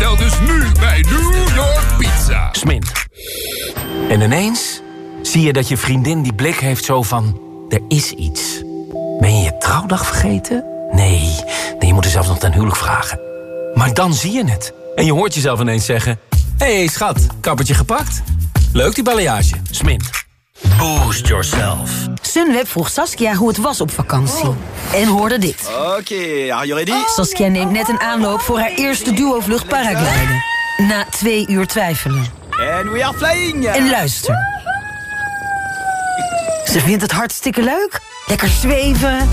Bestel dus nu bij New York Pizza. Smin. En ineens zie je dat je vriendin die blik heeft zo van... er is iets. Ben je je trouwdag vergeten? Nee, nee je moet er zelfs nog ten huwelijk vragen. Maar dan zie je het. En je hoort jezelf ineens zeggen... Hé hey, schat, kappertje gepakt? Leuk die balayage. Smin. Boost yourself. Sunweb vroeg Saskia hoe het was op vakantie. En hoorde dit. Oké, are you ready? Saskia neemt net een aanloop voor haar eerste duo-vlucht paragliden. Na twee uur twijfelen. And we are flying! En luister. Ze vindt het hartstikke leuk. Lekker zweven.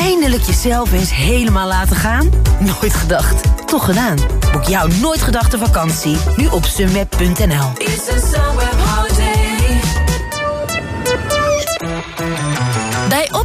Eindelijk jezelf eens helemaal laten gaan. Nooit gedacht. Toch gedaan. Boek jouw nooit gedachte vakantie. Nu op sunweb.nl.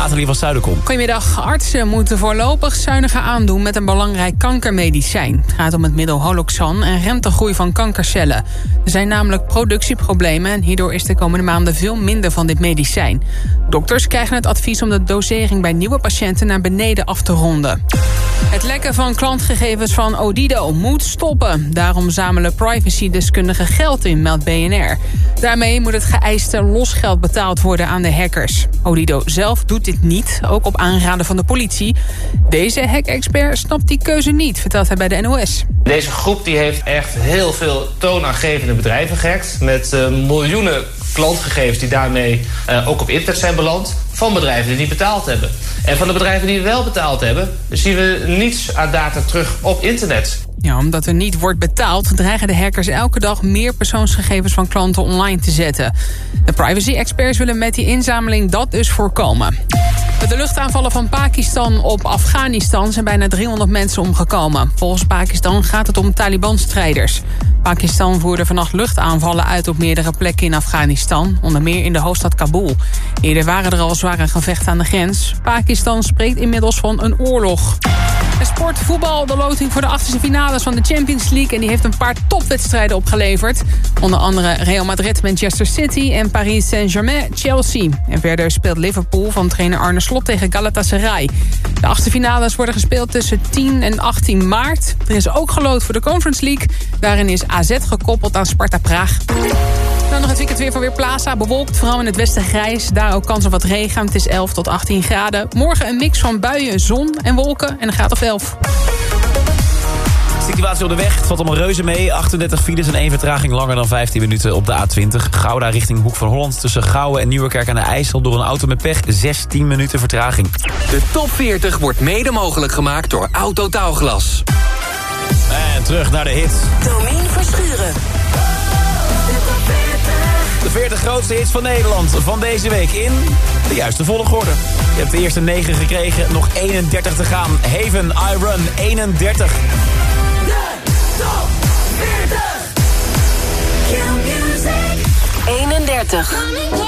Nathalie van Zuiderkom. Goedemiddag. Artsen moeten voorlopig zuiniger aandoen met een belangrijk kankermedicijn. Het gaat om het middel Holoxan en remt de groei van kankercellen. Er zijn namelijk productieproblemen en hierdoor is de komende maanden veel minder van dit medicijn. Dokters krijgen het advies om de dosering bij nieuwe patiënten naar beneden af te ronden. Het lekken van klantgegevens van Odido moet stoppen. Daarom zamelen privacy-deskundigen geld in, meldt BNR. Daarmee moet het geëiste losgeld betaald worden aan de hackers. Odido zelf doet dit niet, ook op aanraden van de politie. Deze hack-expert snapt die keuze niet, vertelt hij bij de NOS. Deze groep die heeft echt heel veel toonaangevende bedrijven gehackt... met uh, miljoenen klantgegevens die daarmee uh, ook op internet zijn beland... van bedrijven die niet betaald hebben. En van de bedrijven die wel betaald hebben... zien we niets aan data terug op internet. Ja, omdat er niet wordt betaald... dreigen de hackers elke dag meer persoonsgegevens van klanten online te zetten. De privacy-experts willen met die inzameling dat dus voorkomen. Met de luchtaanvallen van Pakistan op Afghanistan zijn bijna 300 mensen omgekomen. Volgens Pakistan gaat het om Taliban-strijders. Pakistan voerde vannacht luchtaanvallen uit op meerdere plekken in Afghanistan. Onder meer in de hoofdstad Kabul. Eerder waren er al zware gevechten aan de grens. Pakistan spreekt inmiddels van een oorlog. En sport, voetbal, de loting voor de achterste finales van de Champions League. En die heeft een paar topwedstrijden opgeleverd. Onder andere Real Madrid, Manchester City en Paris Saint-Germain, Chelsea. En verder speelt Liverpool van trainer Arne Slot tegen Galatasaray. De achtste finales worden gespeeld tussen 10 en 18 maart. Er is ook geloot voor de Conference League. Daarin is AZ gekoppeld aan Sparta Praag. Dan nog het weekend weer van Weerplaza. Bewolkt, vooral in het westen grijs. Daar ook kans op wat regen. Het is 11 tot 18 graden. Morgen een mix van buien, zon en wolken. En een graad of 11. Situatie op de weg. Het valt allemaal reuze mee. 38 files en één vertraging langer dan 15 minuten op de A20. Gouda richting Hoek van Holland. Tussen Gouwen en Nieuwerkerk aan de IJssel. Door een auto met pech. 16 minuten vertraging. De top 40 wordt mede mogelijk gemaakt door Autotaalglas. En terug naar de hits. Domien Verschuren. De 40 grootste hits van Nederland van deze week in de juiste volgorde. Je hebt de eerste 9 gekregen, nog 31 te gaan. Haven, I Run, 31. De top 40. Q-music. 31.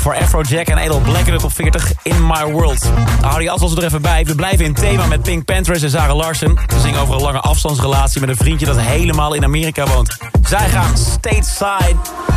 voor Afrojack en Edel Black in de 40 In My World. Hou die als er even bij. We blijven in thema met Pink Panthers en Zara Larsen. Ze zingen over een lange afstandsrelatie met een vriendje dat helemaal in Amerika woont. Zij gaan stateside.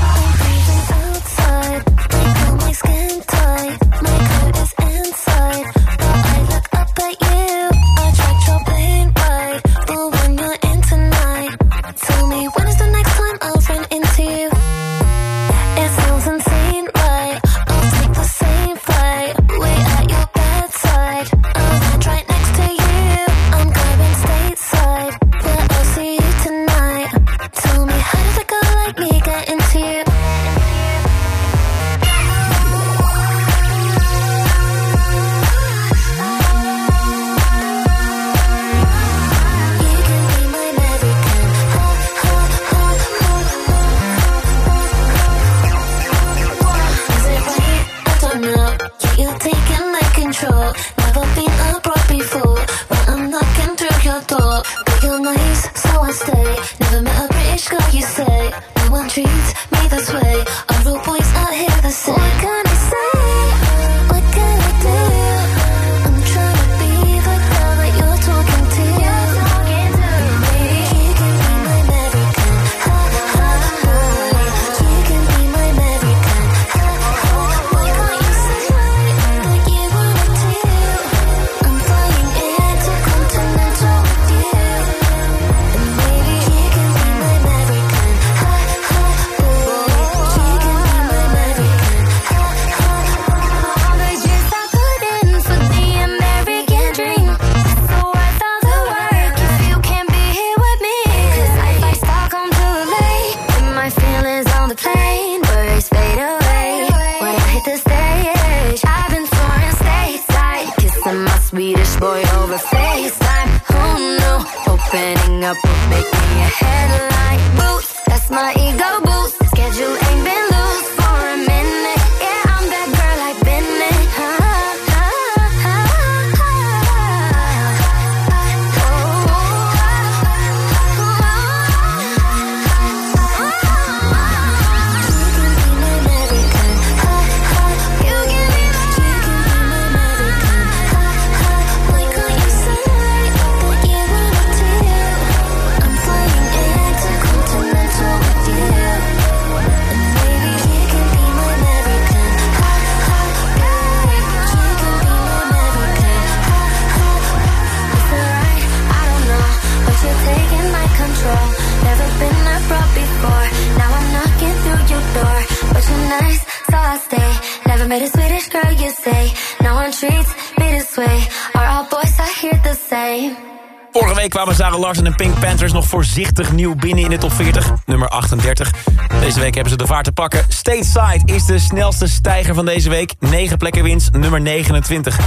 Sarah Larsen en Pink Panthers nog voorzichtig nieuw binnen in de top 40, nummer 38. Deze week hebben ze de vaart te pakken. Stateside is de snelste stijger van deze week. 9 plekken winst, nummer 29.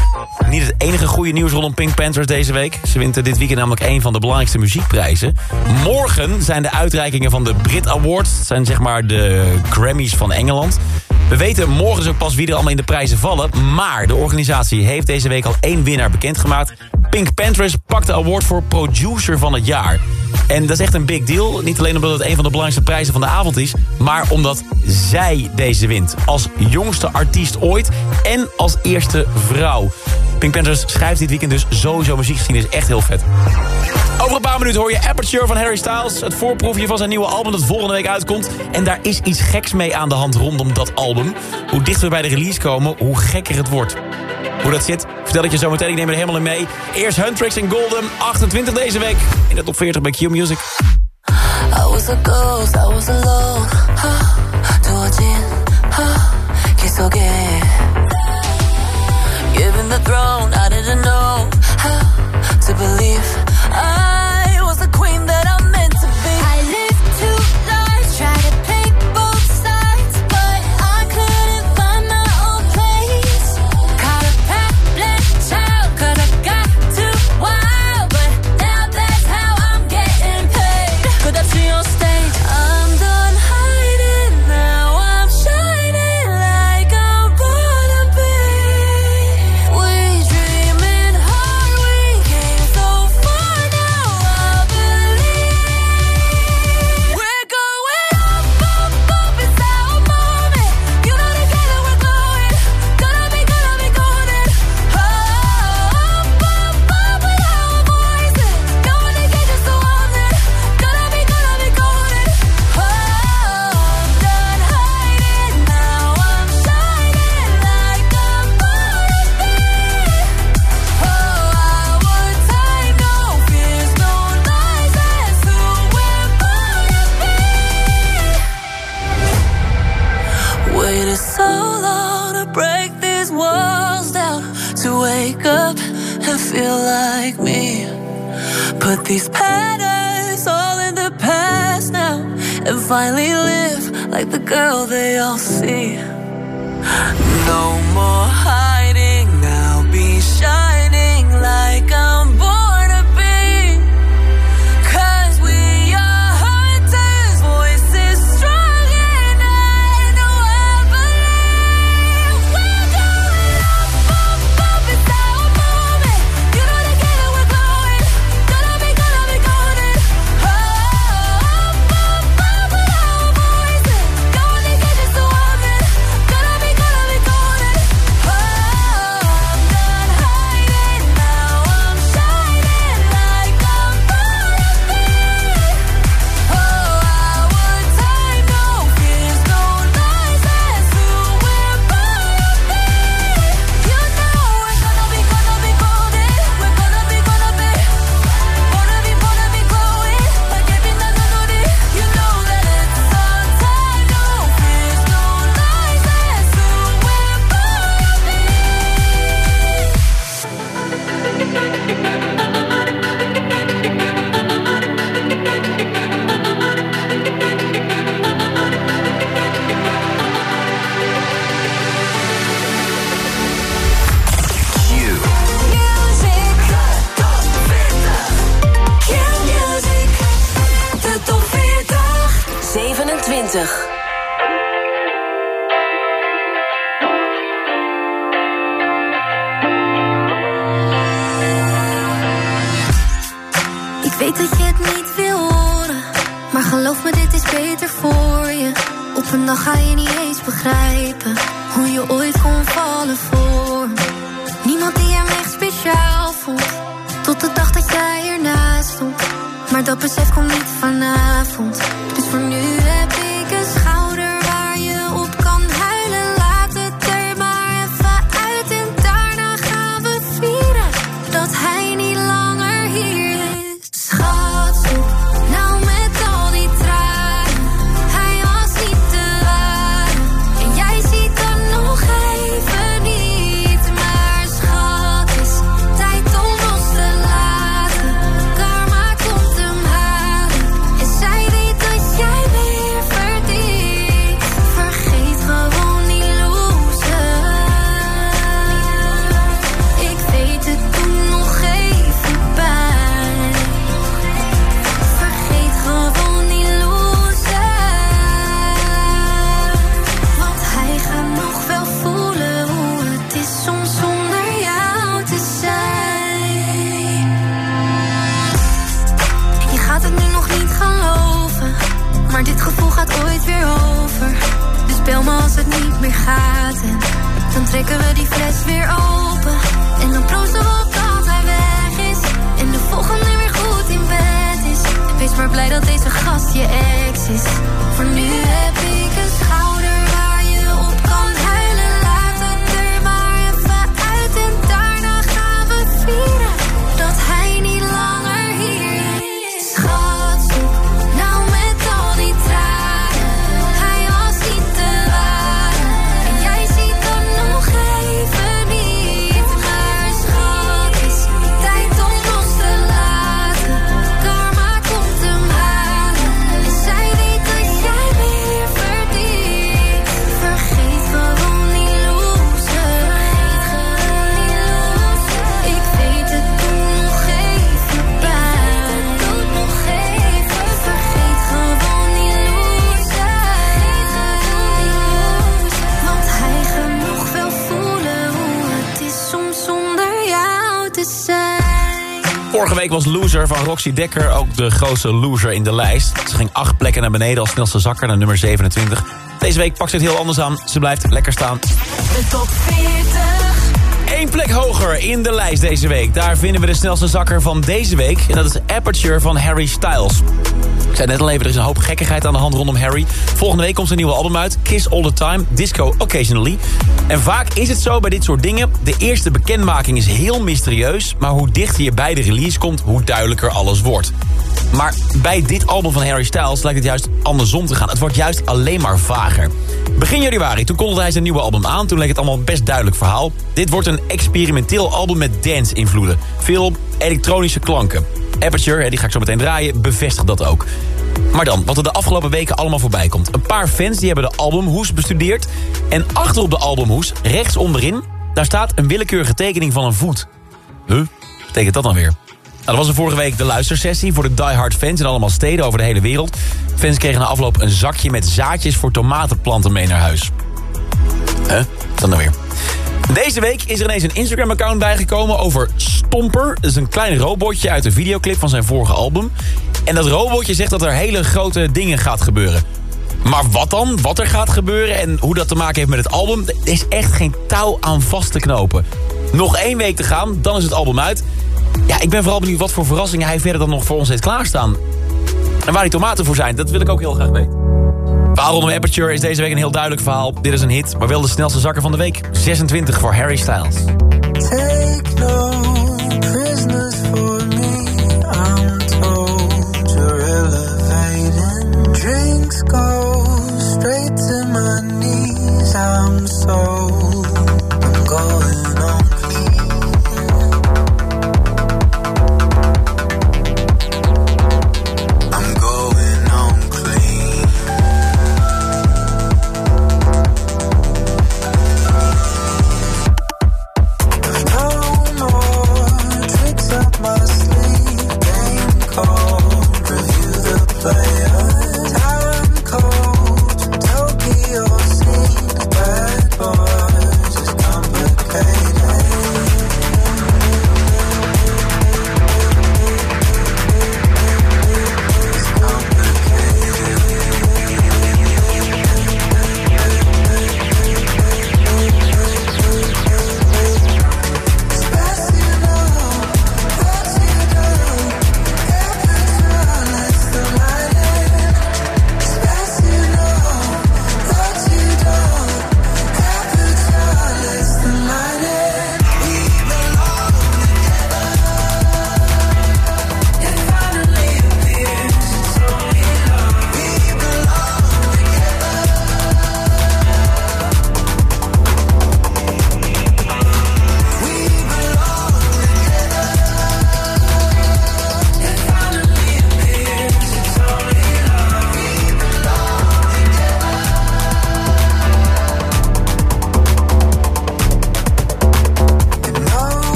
Niet het enige goede nieuws rondom Pink Panthers deze week. Ze wint dit weekend namelijk een van de belangrijkste muziekprijzen. Morgen zijn de uitreikingen van de Brit Awards. Dat zijn zeg maar de Grammys van Engeland. We weten morgen ook pas wie er allemaal in de prijzen vallen. Maar de organisatie heeft deze week al één winnaar bekendgemaakt. Pink Panthers pakt de award voor producer van het jaar. En dat is echt een big deal. Niet alleen omdat het een van de belangrijkste prijzen van de avond is... maar omdat zij deze wint. Als jongste artiest ooit en als eerste vrouw. Pink Panthers schrijft dit weekend dus sowieso muziekgeschiedenis. Echt heel vet. Over een paar minuten hoor je Aperture van Harry Styles. Het voorproefje van zijn nieuwe album dat volgende week uitkomt. En daar is iets geks mee aan de hand rondom dat album. Hoe dichter we bij de release komen, hoe gekker het wordt. Hoe dat zit, vertel ik je zo meteen. Ik neem er helemaal in mee. Eerst Huntrix en Golden, 28 deze week. In de top 40 bij Q Music. I was a ghost, I was alone. 두어진 길 속에 Given the throne, I didn't know how to believe I like me. Put these patterns all in the past now, and finally live like the girl they all see. No more hiding now, be shining like I'm weet dat je het niet wil horen, maar geloof me, dit is beter voor je. Op een dag ga je niet eens begrijpen hoe je ooit kon vallen voor. Niemand die hem echt speciaal vond, tot de dag dat jij ernaast stond. Maar dat besef komt niet vanavond, dus voor nu dan trekken we was Loser van Roxy Dekker ook de grootste loser in de lijst. Ze ging acht plekken naar beneden als snelste zakker naar nummer 27. Deze week pakt ze het heel anders aan. Ze blijft lekker staan. De top 40. Eén plek hoger in de lijst deze week. Daar vinden we de snelste zakker van deze week. En dat is Aperture van Harry Styles. Ik zei net al even, er is een hoop gekkigheid aan de hand rondom Harry. Volgende week komt zijn nieuwe album uit. Kiss All The Time, Disco Occasionally. En vaak is het zo bij dit soort dingen. De eerste bekendmaking is heel mysterieus. Maar hoe dichter je bij de release komt, hoe duidelijker alles wordt. Maar bij dit album van Harry Styles lijkt het juist andersom te gaan. Het wordt juist alleen maar vager. Begin januari, toen kondigde hij zijn nieuwe album aan. Toen leek het allemaal best duidelijk verhaal. Dit wordt een experimenteel album met dance-invloeden. Veel elektronische klanken. Aperture, die ga ik zo meteen draaien, bevestigt dat ook. Maar dan, wat er de afgelopen weken allemaal voorbij komt. Een paar fans die hebben de albumhoes bestudeerd. En achter op de albumhoes, rechts onderin... daar staat een willekeurige tekening van een voet. Huh? Betekent dat dan weer? Nou, dat was er vorige week de luistersessie voor de diehard fans in allemaal steden over de hele wereld. Fans kregen na afloop een zakje met zaadjes voor tomatenplanten mee naar huis. Huh? Wat dat nou weer? Deze week is er ineens een Instagram-account bijgekomen over Stomper. Dat is een klein robotje uit een videoclip van zijn vorige album. En dat robotje zegt dat er hele grote dingen gaat gebeuren. Maar wat dan? Wat er gaat gebeuren en hoe dat te maken heeft met het album... er is echt geen touw aan vast te knopen. Nog één week te gaan, dan is het album uit. Ja, ik ben vooral benieuwd wat voor verrassingen hij verder dan nog voor ons heeft klaarstaan. En waar die tomaten voor zijn, dat wil ik ook heel graag weten. Rondom Aperture is deze week een heel duidelijk verhaal. Dit is een hit, maar wel de snelste zakker van de week. 26 voor Harry Styles.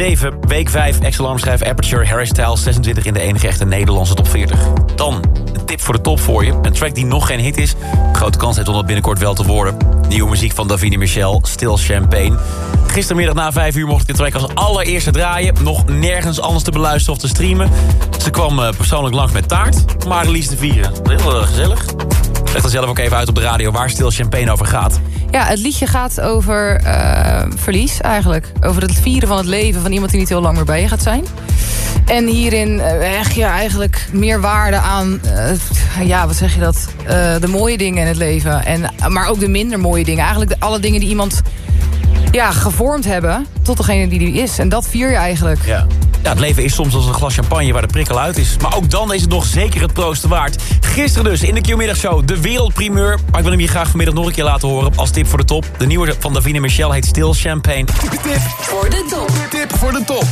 7, week 5, ex-alarmschijf Aperture, Harry Styles 26 in de enige echte Nederlandse top 40. Dan een tip voor de top voor je. Een track die nog geen hit is. Grote kans heeft om dat binnenkort wel te worden. Nieuwe muziek van Davine Michel, Still Champagne. Gistermiddag na 5 uur mocht ik de track als allereerste draaien. Nog nergens anders te beluisteren of te streamen. Ze kwam eh, persoonlijk langs met taart. Marlies te vieren. Heel eh, gezellig. Leg er zelf ook even uit op de radio waar Still Champagne over gaat. Ja, het liedje gaat over eh, verlies eigenlijk. Over het vieren van het leven van iemand die niet heel lang meer bij je gaat zijn. En hierin eh, hecht je eigenlijk meer waarde aan, eh, ja, wat zeg je dat? De mooie dingen in het leven. En, maar ook de minder mooie dingen. Eigenlijk de, alle dingen die iemand ja, gevormd hebben tot degene die die is. En dat vier je eigenlijk. Ja. Ja, het leven is soms als een glas champagne waar de prikkel uit is. Maar ook dan is het nog zeker het proosten waard. Gisteren dus in de Q-middagshow de wereldprimeur. Maar ik wil hem je graag vanmiddag nog een keer laten horen als tip voor de top. De nieuwe van Davine Michel heet Still Champagne. Tip voor de top. Tip voor de top.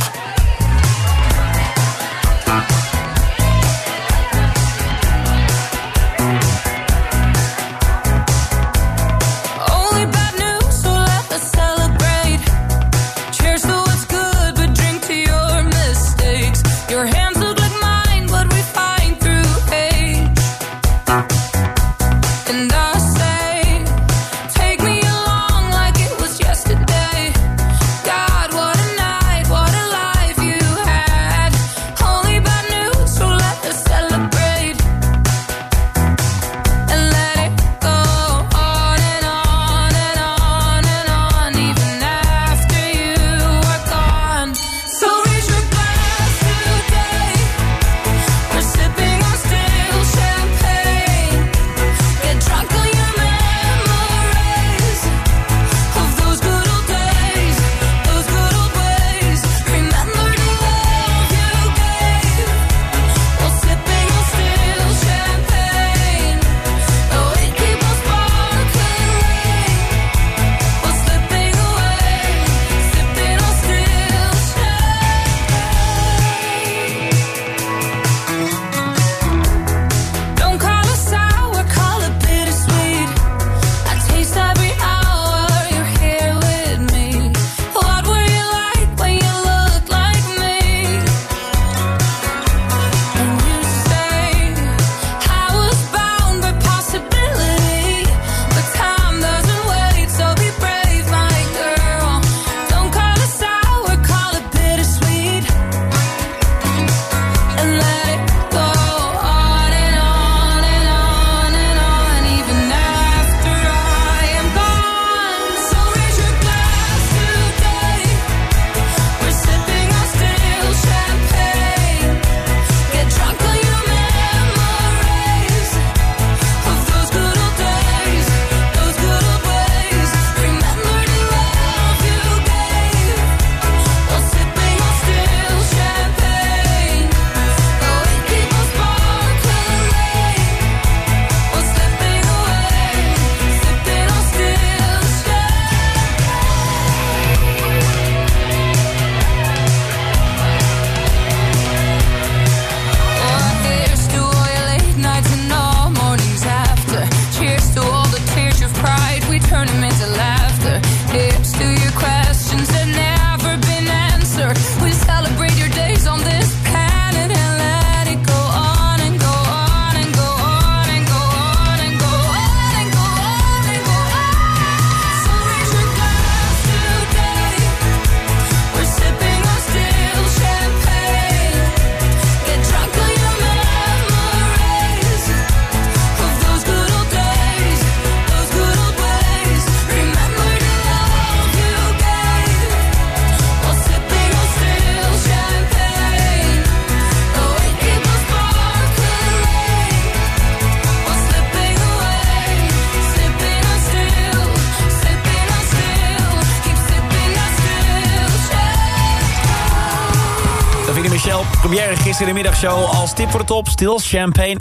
In de middagshow als tip voor de top. Still Champagne.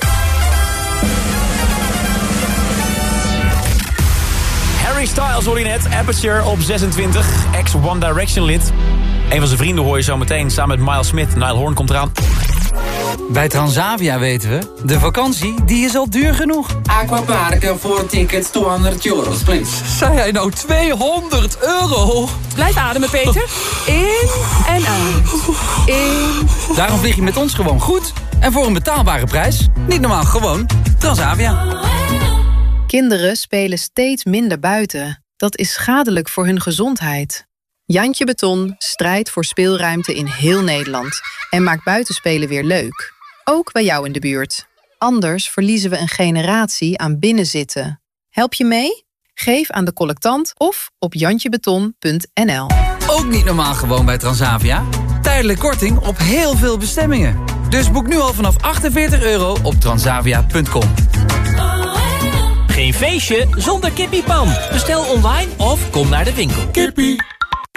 Harry Styles hoor je net. Aperture op 26. Ex One Direction lid. Een van zijn vrienden hoor je zo meteen samen met Miles Smith. Nile Horn komt eraan. Bij Transavia weten we, de vakantie die is al duur genoeg. Aquaparken voor tickets 200 euro, please. Zei hij nou 200 euro? Blijf ademen, Peter. In en uit. In. Daarom vlieg je met ons gewoon goed. En voor een betaalbare prijs. Niet normaal, gewoon Transavia. Kinderen spelen steeds minder buiten. Dat is schadelijk voor hun gezondheid. Jantje Beton strijdt voor speelruimte in heel Nederland... en maakt buitenspelen weer leuk. Ook bij jou in de buurt. Anders verliezen we een generatie aan binnenzitten. Help je mee? Geef aan de collectant of op jantjebeton.nl. Ook niet normaal gewoon bij Transavia. Tijdelijk korting op heel veel bestemmingen. Dus boek nu al vanaf 48 euro op transavia.com. Geen feestje zonder kippiepan. Bestel online of kom naar de winkel. Kippie.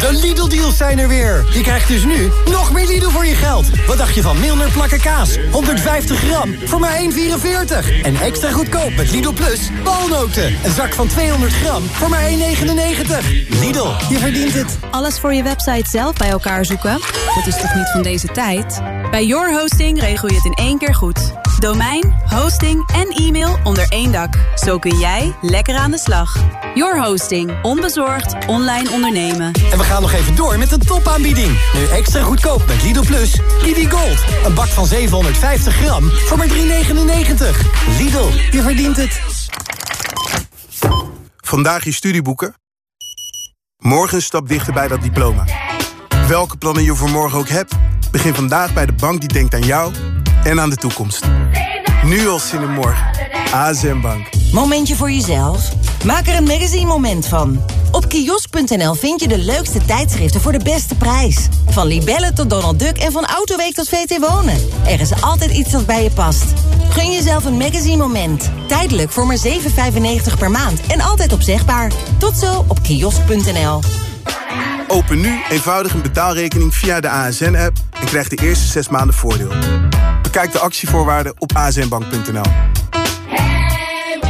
De Lidl-deals zijn er weer. Je krijgt dus nu nog meer Lidl voor je geld. Wat dacht je van Milner plakken kaas? 150 gram voor maar 1,44. En extra goedkoop met Lidl Plus walnoten. Een zak van 200 gram voor maar 1,99. Lidl, je verdient het. Alles voor je website zelf bij elkaar zoeken? Dat is toch niet van deze tijd? Bij Your Hosting regel je het in één keer goed. Domein, hosting en e-mail onder één dak. Zo kun jij lekker aan de slag. Your Hosting. Onbezorgd online ondernemen. En we gaan nog even door met de topaanbieding. Nu extra goedkoop met Lidl Plus. Lidl Gold. Een bak van 750 gram voor maar 3,99. Lidl, je verdient het. Vandaag je studieboeken. Morgen een stap dichter bij dat diploma. Welke plannen je voor morgen ook hebt... begin vandaag bij de bank die denkt aan jou en aan de toekomst. Nu al zin in morgen. ASM Bank. Momentje voor jezelf? Maak er een magazine moment van. Op kiosk.nl vind je de leukste tijdschriften voor de beste prijs. Van Libelle tot Donald Duck en van Autoweek tot VT Wonen. Er is altijd iets dat bij je past. Gun jezelf een magazine moment. Tijdelijk voor maar 7,95 per maand en altijd opzegbaar. Tot zo op kiosk.nl. Open nu eenvoudig een betaalrekening via de ASN-app... en krijg de eerste zes maanden voordeel. Bekijk de actievoorwaarden op asnbank.nl.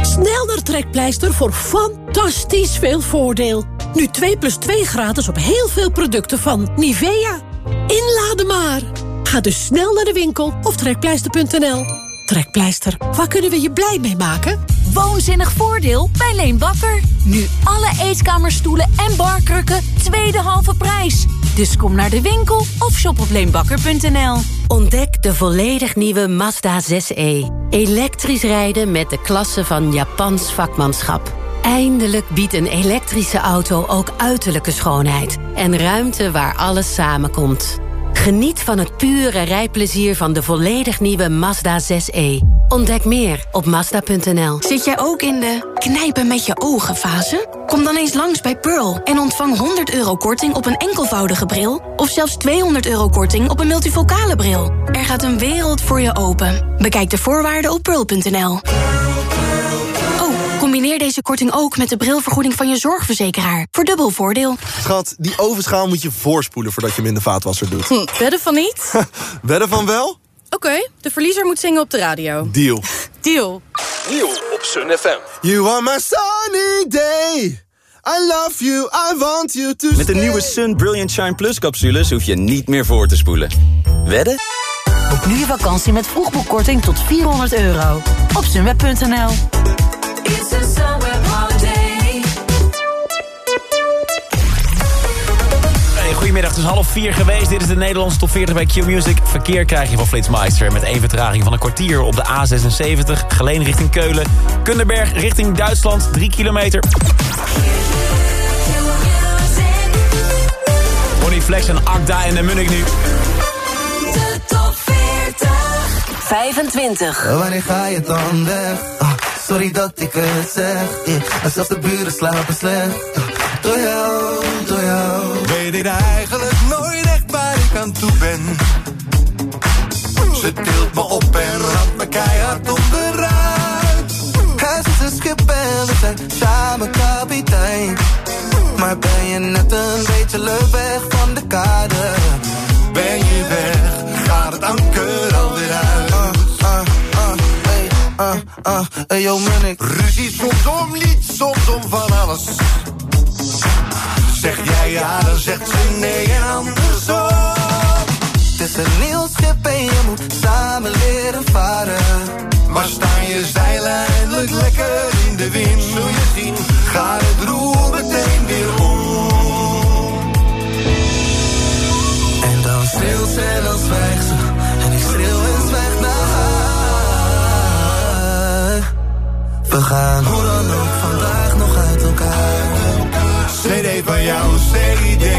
Snel naar Trekpleister voor fantastisch veel voordeel. Nu 2 plus 2 gratis op heel veel producten van Nivea. Inladen maar. Ga dus snel naar de winkel of trekpleister.nl. Trekpleister, waar kunnen we je blij mee maken? Woonzinnig voordeel bij Leen Bakker. Nu alle eetkamerstoelen en barkrukken tweede halve prijs. Dus kom naar de winkel of shop op leenbakker.nl. Ontdek de volledig nieuwe Mazda 6e. Elektrisch rijden met de klasse van Japans vakmanschap. Eindelijk biedt een elektrische auto ook uiterlijke schoonheid. En ruimte waar alles samenkomt. Geniet van het pure rijplezier van de volledig nieuwe Mazda 6e. Ontdek meer op Mazda.nl. Zit jij ook in de knijpen met je ogen fase? Kom dan eens langs bij Pearl en ontvang 100 euro korting op een enkelvoudige bril... of zelfs 200 euro korting op een multifocale bril. Er gaat een wereld voor je open. Bekijk de voorwaarden op pearl.nl. Combineer deze korting ook met de brilvergoeding van je zorgverzekeraar. Voor dubbel voordeel. Schat, die ovenschaal moet je voorspoelen voordat je hem in de vaatwasser doet. Hm, wedden van niet? Wedden van wel? Oké, de verliezer moet zingen op de radio. Deal. Deal. Deal op Sun FM. You are my sunny day. I love you, I want you to Met de nieuwe Sun Brilliant Shine Plus capsules hoef je niet meer voor te spoelen. Wedden? Boek nu je vakantie met vroegboekkorting tot 400 euro. Op sunweb.nl Hey, goedemiddag, het is half vier geweest. Dit is de Nederlandse top 40 bij Q-Music. Verkeer krijg je van Flitsmeister met één vertraging van een kwartier op de A76. Geleen richting Keulen. Kunderberg richting Duitsland, 3 kilometer. Bonnie Flex en Akda en de Munnik nu. De top 40. 25. Wanneer ga je dan weg? Sorry dat ik het zeg. Yeah. En zelfs de buren slapen slecht. Door jou, door jou. Weet ik eigenlijk nooit echt waar ik aan toe ben. Ze tilt me op en ramt me keihard onderuit. Hij is een schip en we zijn samen kapitein. Maar ben je net een beetje leuk weg van de kade? Ah, ah, hey, yo, Munnik. Ruzie soms om niet, soms om van alles. Zeg jij ja, dan zegt ze nee en andersom. Het is een nieuw schip en je moet samen leren varen. Maar staan je zeilen eindelijk lekker in de wind? Zul je zien, gaat het roer meteen We gaan hoe dan ook vandaag nog uit elkaar. CD van jou, CD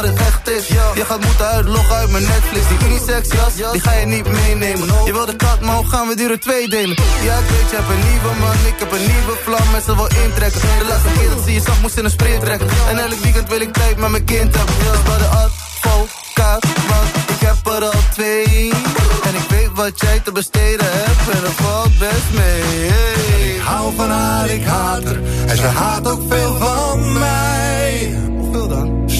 wat het echt is Je gaat moeten uitloggen uit mijn Netflix. Die unisex jas, die ga je niet meenemen Je wil de kat, maar hoe gaan we er twee delen? Ja ik weet, je hebt een nieuwe man, ik heb een nieuwe vlam. En ze wil intrekken. De laatste keer dat ze je zag, moest in een sprint trekken. En elk weekend wil ik tijd met mijn kind hebben. Dus bij de advocaat, want ik heb er al twee. En ik weet wat jij te besteden hebt En dat valt best mee. Hey. Ik hou van haar, ik haat haar. En ze haat ook veel van mij.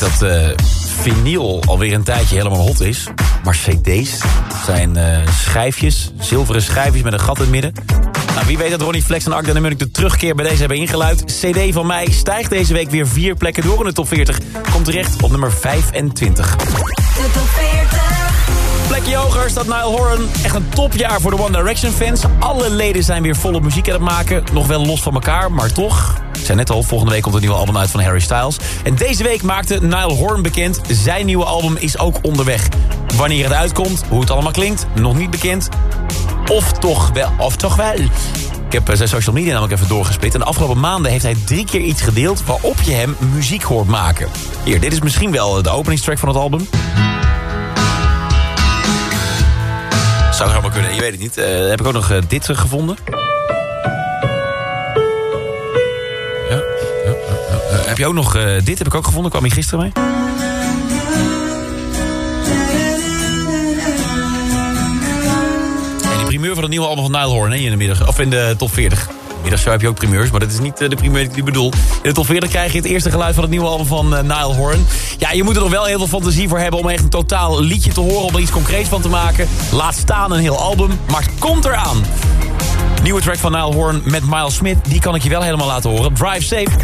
weet dat eh vinyl alweer een tijdje helemaal hot is. Maar cd's zijn eh, schijfjes, zilveren schijfjes met een gat in het midden. Nou, wie weet dat Ronnie Flex en Akda de Munnik de terugkeer bij deze hebben ingeluid. CD van mij stijgt deze week weer vier plekken door in de top 40. Komt terecht op nummer 25. De top 40. Plekje hoger staat Niall Horan. Echt een topjaar voor de One Direction fans. Alle leden zijn weer volop muziek aan het maken. Nog wel los van elkaar, maar toch. Ik zei net al, volgende week komt een nieuwe album uit van Harry Styles. En deze week maakte Niall Horan bekend. Zijn nieuwe album is ook onderweg. Wanneer het uitkomt, hoe het allemaal klinkt, nog niet bekend. Of toch wel, of toch wel. Ik heb eh, zijn social media namelijk even doorgesplit. En de afgelopen maanden heeft hij drie keer iets gedeeld... waarop je hem muziek hoort maken. Hier, dit is misschien wel de openingstrack van het album. Zou zomaar kunnen, je weet het niet. Eh, heb ik ook nog eh, dit eh, gevonden. Ja, heb je ook nog dit? Heb ik ook gevonden, kwam hier gisteren mee. En die primeur van het nieuwe album van Nile Horn hè, in de middag, of in de top 40. Middagshow heb je ook primeurs, maar dat is niet eh, de primeur die ik bedoel. In de top 40 krijg je het eerste geluid van het nieuwe album van uh, Nile Horn. Ja, je moet er nog wel heel veel fantasie voor hebben om echt een totaal liedje te horen... om er iets concreets van te maken. Laat staan een heel album, maar het komt eraan. Nieuwe track van Nile Horn met Miles Smith, die kan ik je wel helemaal laten horen. Drive Safe.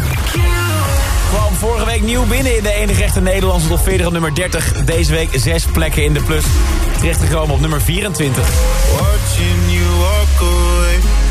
Kwam vorige week nieuw binnen in de enige echte Nederlandse top 40 op nummer 30. Deze week zes plekken in de plus. Terechtgekomen op nummer 24. Watching you walk.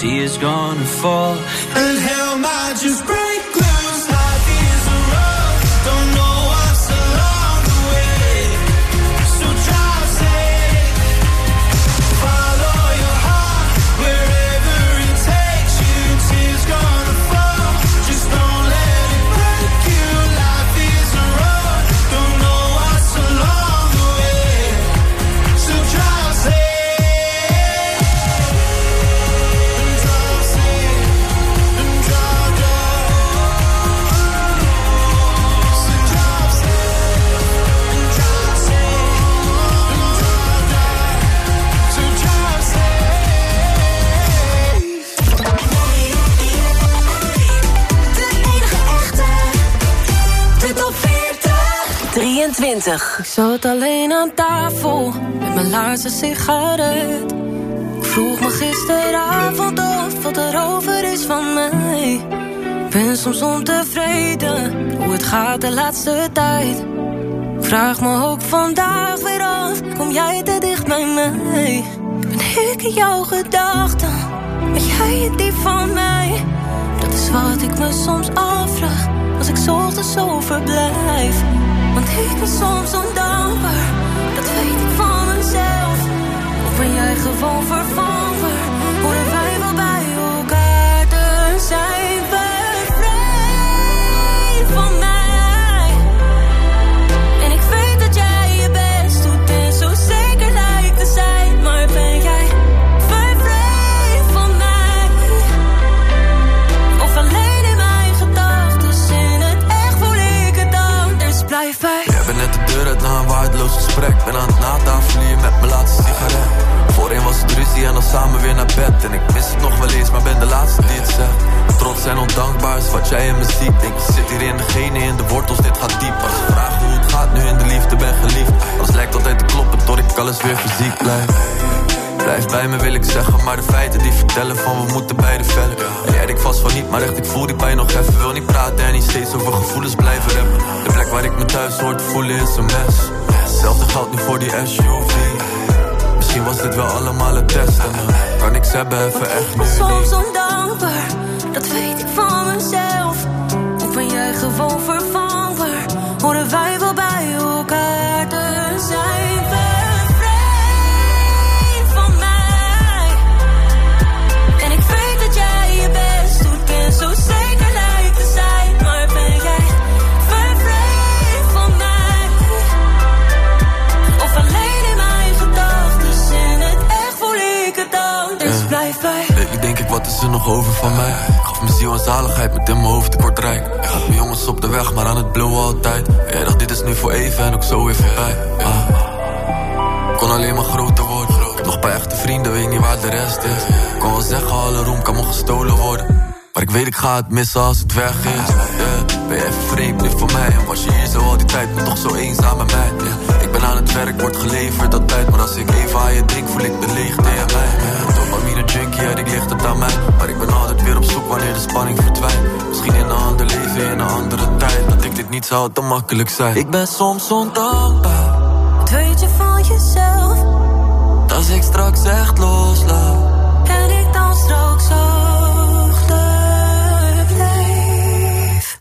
takes is gonna fall, And hell might just break 23. Ik zat alleen aan tafel met mijn laatste sigaret. Ik vroeg me gisteravond af wat er over is van mij. Ik ben soms ontevreden hoe het gaat de laatste tijd. Ik vraag me ook vandaag weer af, kom jij te dicht bij mij? Ben ik in jouw gedachten, ben jij die van mij? Dat is wat ik me soms afvraag, als ik ochtends zo verblijf. Want ik ben soms ondankbaar, dat weet ik van mezelf. Of ben jij gewoon vervangen, gesprek. Ben aan het natafelen met mijn laatste sigaret. Voorheen was het ruzie en dan samen weer naar bed. En ik mis het nog wel eens, maar ben de laatste die het zegt. Trots en ondankbaar is wat jij in me ziet. Denk je zit hier in de genen, in de wortels, dit gaat diep. Als ze vragen hoe het gaat, nu in de liefde ben geliefd. Alles lijkt altijd te kloppen, tot ik alles weer fysiek blijf. Blijf bij me wil ik zeggen, maar de feiten die vertellen van we moeten beide vellen. En jij denkt vast van niet, maar echt ik voel die pijn nog even. Wil niet praten en niet steeds over gevoelens blijven rappen. De plek waar ik me thuis hoor te voelen is een mes. Hetzelfde geldt nu voor die SUV. Misschien was dit wel allemaal een test en kan ik ze hebben even echt nu ben soms ondankbaar, dat weet ik van mezelf. Of ben jij gewoon vervangbaar, horen wij wel bij elkaar te zijn. Over mij? Gaf mijn ziel en zaligheid, met in mijn hoofd, ik word rijk. Ik had mijn jongens op de weg, maar aan het blowen altijd. Jij dacht, dit is nu voor even en ook zo weer voorbij. Ah. Kon alleen maar groter worden. Nog paar echte vrienden, weet niet waar de rest is. Kon wel zeggen, alle roem kan me gestolen worden. Maar ik weet, ik ga het missen als het weg is. Ben je even vreemd nu voor mij? En was je hier zo al die tijd, maar toch zo eenzaam met mij? het werk wordt geleverd, dat tijd. Maar als ik even aan je denk, voel ik de leeg tegen mij. Dopamine junkie, ja, ik licht het aan mij. Maar ik ben altijd weer op zoek wanneer de spanning verdwijnt. Misschien in een ander leven, in een andere tijd. Dat ik dit niet zou te makkelijk zijn. Ik ben soms ondankbaar. Het weet je van jezelf. Als ik straks echt loslaat. En ik dan straks ook leef.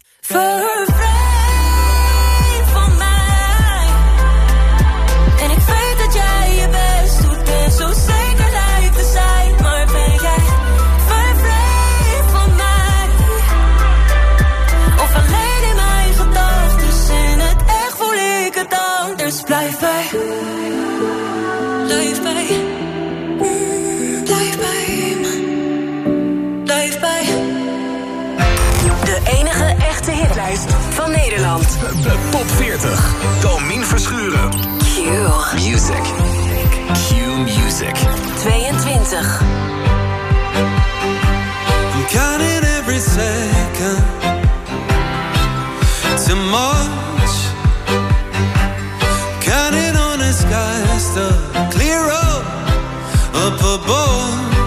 Lijst van Nederland. De top 40. Domien Verschuren. Q. Music. Q Music. 22. I'm counting every second to March. Counting on the skies to clear up up above.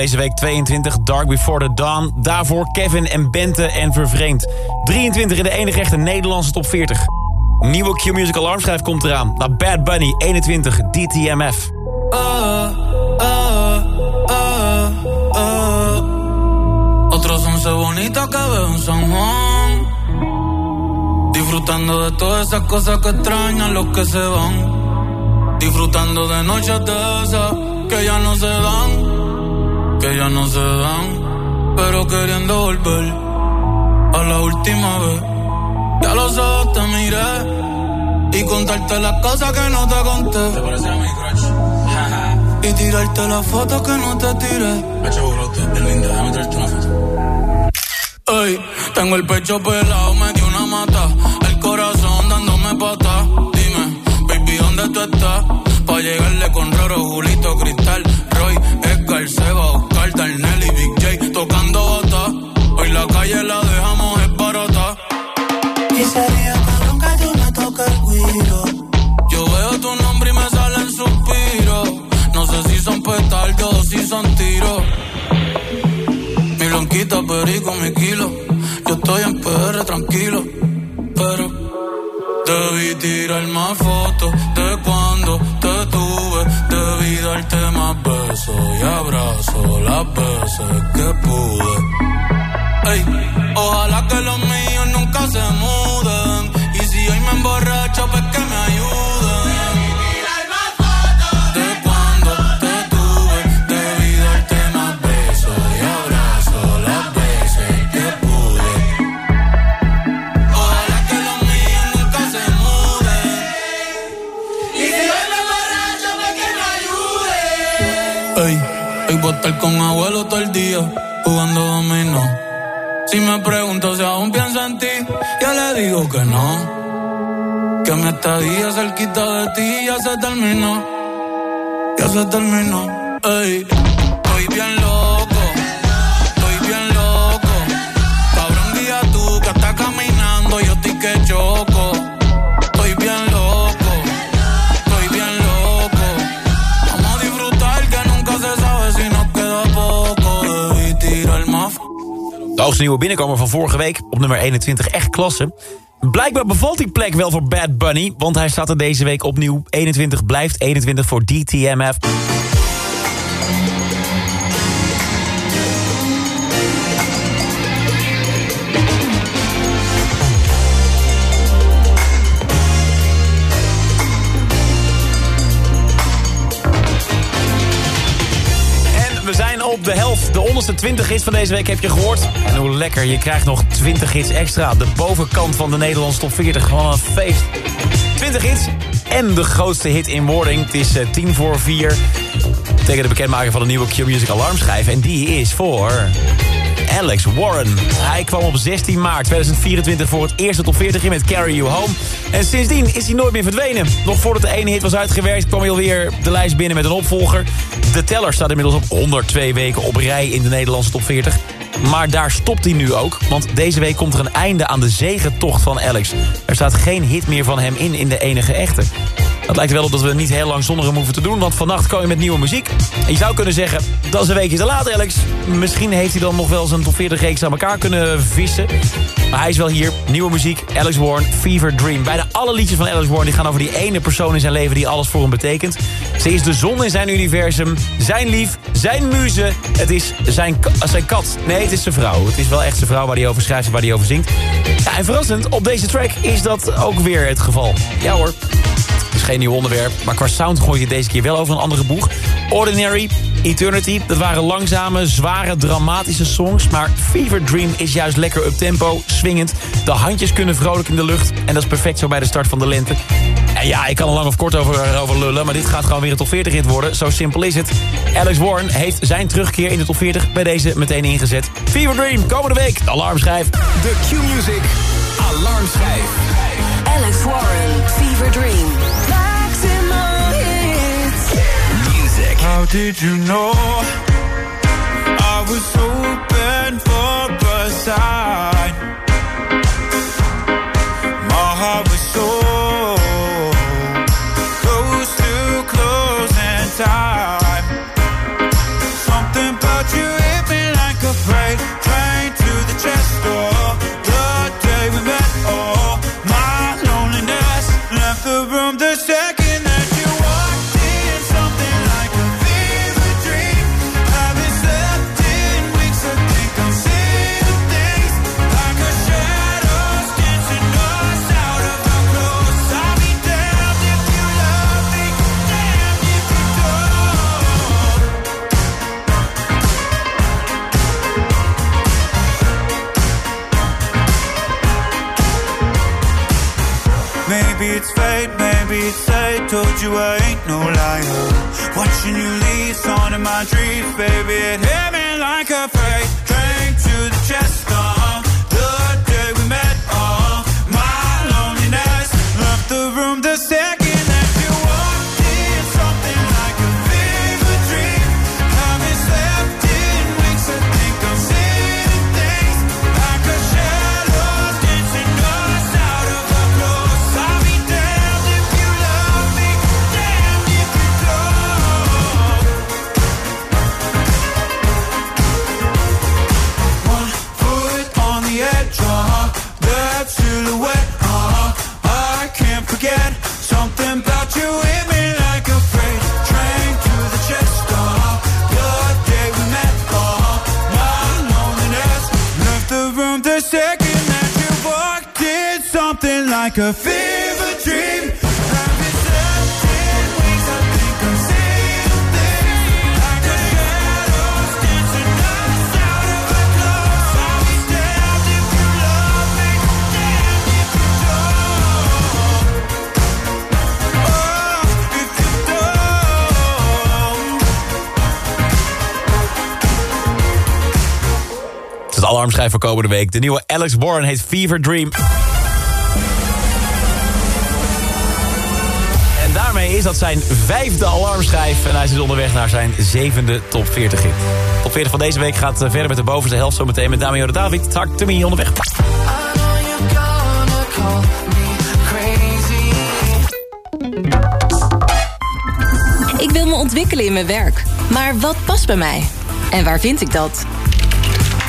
Deze week 22, Dark Before the Dawn. Daarvoor Kevin en Bente en Vervreemd. 23 in de enige echte Nederlandse top 40. Nieuwe Q-Music Alarmschrijf komt eraan. Na Bad Bunny, 21, DTMF. Disfrutando de todas que que se van. Disfrutando de noches de esas que ya no se dan. Que ya no se dan. Pero queriendo volver a la última vez. Ya los ojos te miré. Y contarte las cosas que no te conté. ¿Te parece a mi crush? y tirarte las fotos que no te tiré. Hecho brote, es linda, déjame traerte una foto. Ey, tengo el pecho pelado, me dio una mata. El corazón dándome pata. Dime, baby, ¿dónde tú estás? Pa' llegarle con Roro, Julito, Cristal, calle la dejamos esbarata. Y sería cabrón que tú me toques el guiro. Yo veo tu nombre y me salen suspiros. No sé si son petardos o si son tiros. Mi blanquita, perico, mi kilo. Yo estoy en PR tranquilo, pero debí tirar más fotos de cuando te tuve. Debí darte más besos y abrazos las veces que pude. Ojalá que los míos nunca se muden. Y si hoy me emborracho, pues que me ayuden. De cuando te tuve, debí darte más besos y abrazos las veces que pude. Ojalá que los míos nunca se muden. Y si hoy me emborracho, pues que me ayuden. Ey, hoy voy a estar con abuelo todo el día. Si me pregunto si aún pienso en ti, yo le digo que no. Que mi estadía cerquita de ti ya se terminó. Ya se terminó. Ey, estoy bien loco. Estoy bien loco. Cabrón, guía tú que estás caminando, yo estoy que choco. Hoogste nieuwe binnenkomer van vorige week op nummer 21. Echt klasse. Blijkbaar bevalt die plek wel voor Bad Bunny... want hij staat er deze week opnieuw. 21 blijft 21 voor DTMF. De 20 hits van deze week heb je gehoord. En hoe lekker, je krijgt nog 20 hits extra. De bovenkant van de Nederlandse top 40. Gewoon een feest. 20 hits en de grootste hit in wording. Het is eh, 10 voor 4. Tegen de bekendmaking van de nieuwe Q-Music alarmschijf. En die is voor... Alex Warren. Hij kwam op 16 maart 2024 voor het eerste top 40 in met Carry You Home. En sindsdien is hij nooit meer verdwenen. Nog voordat de ene hit was uitgewerkt kwam hij alweer de lijst binnen met een opvolger. De teller staat inmiddels op 102 weken op rij in de Nederlandse top 40. Maar daar stopt hij nu ook, want deze week komt er een einde aan de zegentocht van Alex. Er staat geen hit meer van hem in in de enige echte. Het lijkt wel op dat we niet heel lang zonder hem hoeven te doen... want vannacht komen we met nieuwe muziek. En je zou kunnen zeggen, dat is een weekje te laat, Alex. Misschien heeft hij dan nog wel zijn top 40 reeks aan elkaar kunnen vissen. Maar hij is wel hier. Nieuwe muziek, Alex Warren, Fever Dream. Bijna alle liedjes van Alex Warren die gaan over die ene persoon in zijn leven... die alles voor hem betekent. Ze is de zon in zijn universum, zijn lief, zijn muze. Het is zijn, ka- zijn kat. Nee, het is zijn vrouw. Het is wel echt zijn vrouw waar hij over schrijft en waar hij over zingt. Ja, en verrassend, op deze track is dat ook weer het geval. Ja hoor. Is geen nieuw onderwerp, maar qua sound gooi je deze keer wel over een andere boeg. Ordinary, Eternity, dat waren langzame, zware, dramatische songs. Maar Fever Dream is juist lekker up-tempo, swingend. De handjes kunnen vrolijk in de lucht. En dat is perfect zo bij de start van de lente. En ja, ik kan er lang of kort over, over lullen, maar dit gaat gewoon weer een top 40 hit worden. Zo simpel is het. Alex Warren heeft zijn terugkeer in de top 40 bij deze meteen ingezet. Fever Dream, komende week, de alarmschijf. De Q-Music Alarmschijf. Alex Warren, Fever Dream. Did you know I was open for a sign? Told you I ain't no liar. Watching you leave, on my dreams, baby. It hit me like a freight Het het voor komende week. De nieuwe Alex Warren heet Fever Dream. En daarmee is dat zijn vijfde alarmschijf. En hij is dus onderweg naar zijn zevende top 40 hit. Top 40 van deze week gaat eh, verder met de bovenste helft. Zometeen met Damian David. To me onderweg. Ik wil me ontwikkelen in mijn werk. Maar wat past bij mij? En waar vind ik dat?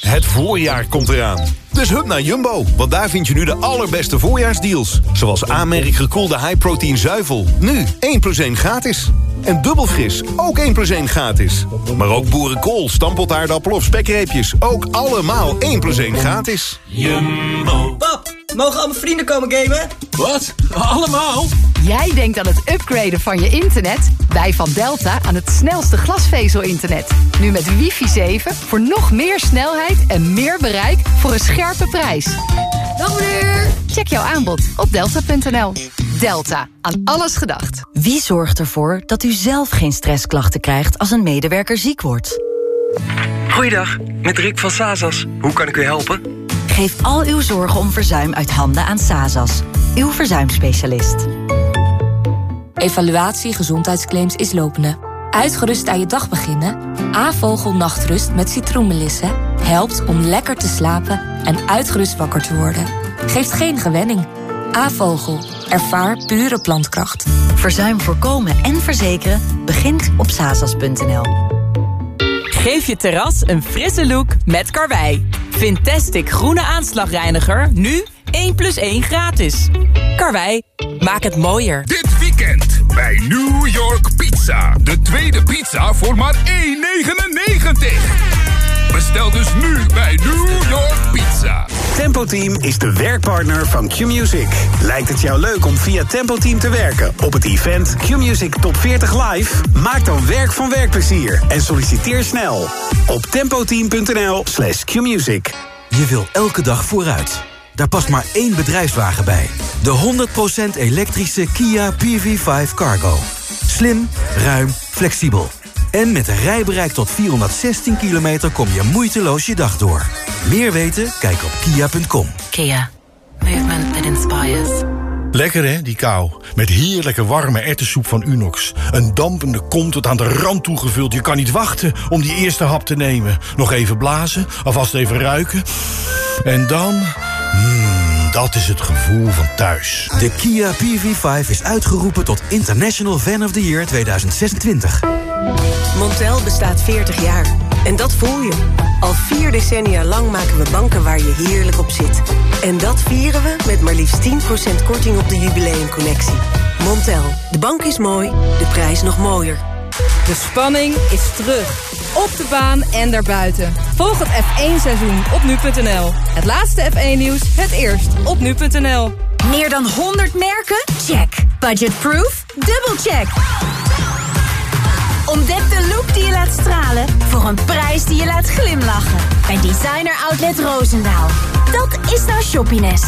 Het voorjaar komt eraan. Dus hup naar Jumbo, want daar vind je nu de allerbeste voorjaarsdeals. Zoals aanmerk gekoelde high-protein zuivel. Nu 1 plus 1 gratis. En dubbel fris, ook 1 plus 1 gratis. Maar ook boerenkool, stampotaardappel of spekreepjes. Ook allemaal 1 plus 1 gratis. Jumbo. Pap, mogen al mijn vrienden komen gamen? Wat? Allemaal? Jij denkt aan het upgraden van je internet? Wij van Delta aan het snelste glasvezel-internet. Nu met wifi 7 voor nog meer snelheid en meer bereik voor een scherpe prijs. Dag meneer! Check jouw aanbod op delta.nl. Delta, aan alles gedacht. Wie zorgt ervoor dat u zelf geen stressklachten krijgt als een medewerker ziek wordt? Goeiedag, met Rick van Sazas. Hoe kan ik u helpen? Geef al uw zorgen om verzuim uit handen aan Sazas, uw verzuimspecialist. Evaluatie gezondheidsclaims is lopende. Uitgerust aan je dag beginnen? A-vogel nachtrust met citroenmelissen helpt om lekker te slapen en uitgerust wakker te worden. Geeft geen gewenning. A-vogel. Ervaar pure plantkracht. Verzuim voorkomen en verzekeren begint op sazas.nl. Geef je terras een frisse look met Karwei. Fantastic groene aanslagreiniger nu 1 plus 1 gratis. Karwei, maak het mooier. Dit weekend bij New York Pizza. De tweede pizza voor maar 1,99. Bestel dus nu bij New York Pizza. Tempo Team is de werkpartner van Q-Music. Lijkt het jou leuk om via Tempo Team te werken op het event Q-Music Top 40 Live? Maak dan werk van werkplezier en solliciteer snel op tempoteam.nl slash qmusic. Je wil elke dag vooruit. Daar past maar één bedrijfswagen bij. De 100% elektrische Kia PV5 Cargo. Slim, ruim, flexibel. En met een rijbereik tot 416 kilometer kom je moeiteloos je dag door. Meer weten? Kijk op kia.com. Kia. Movement that inspires. Lekker hè, die kou. Met heerlijke warme ertessoep van Unox. Een dampende kom tot aan de rand toegevuld. Je kan niet wachten om die eerste hap te nemen. Nog even blazen, alvast even ruiken. En dan... Mmm, dat is het gevoel van thuis. De Kia PV5 is uitgeroepen tot International Fan of the Year 2026. Montel bestaat 40 jaar. En dat voel je. Al vier decennia lang maken we banken waar je heerlijk op zit. En dat vieren we met maar liefst 10% korting op de jubileumconnectie. Montel, de bank is mooi, de prijs nog mooier. De spanning is terug. Op de baan en daarbuiten. Volg het F1-seizoen op nu.nl. Het laatste F1-nieuws, het eerst op nu.nl. Meer dan 100 merken? Check. Budgetproof? Dubbelcheck. Ontdek de look die je laat stralen voor een prijs die je laat glimlachen. Bij Designer Outlet Roosendaal. Dat is nou shoppiness.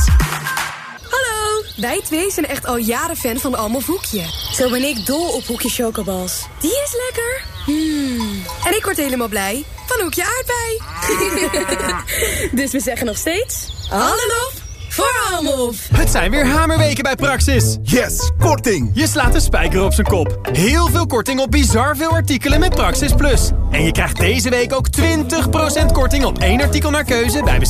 Hallo, wij twee zijn echt al jaren fan van Almof Hoekje. Zo ben ik dol op Hoekje Chocobals. Die is lekker. Hmm. En ik word helemaal blij van Hoekje Aardbei. dus we zeggen nog steeds... Hallo voor Almof. Het zijn weer hamerweken bij Praxis. Yes, korting. Je slaat de spijker op zijn kop. Heel veel korting op bizar veel artikelen met Praxis Plus. En je krijgt deze week ook 20% korting op één artikel naar keuze bij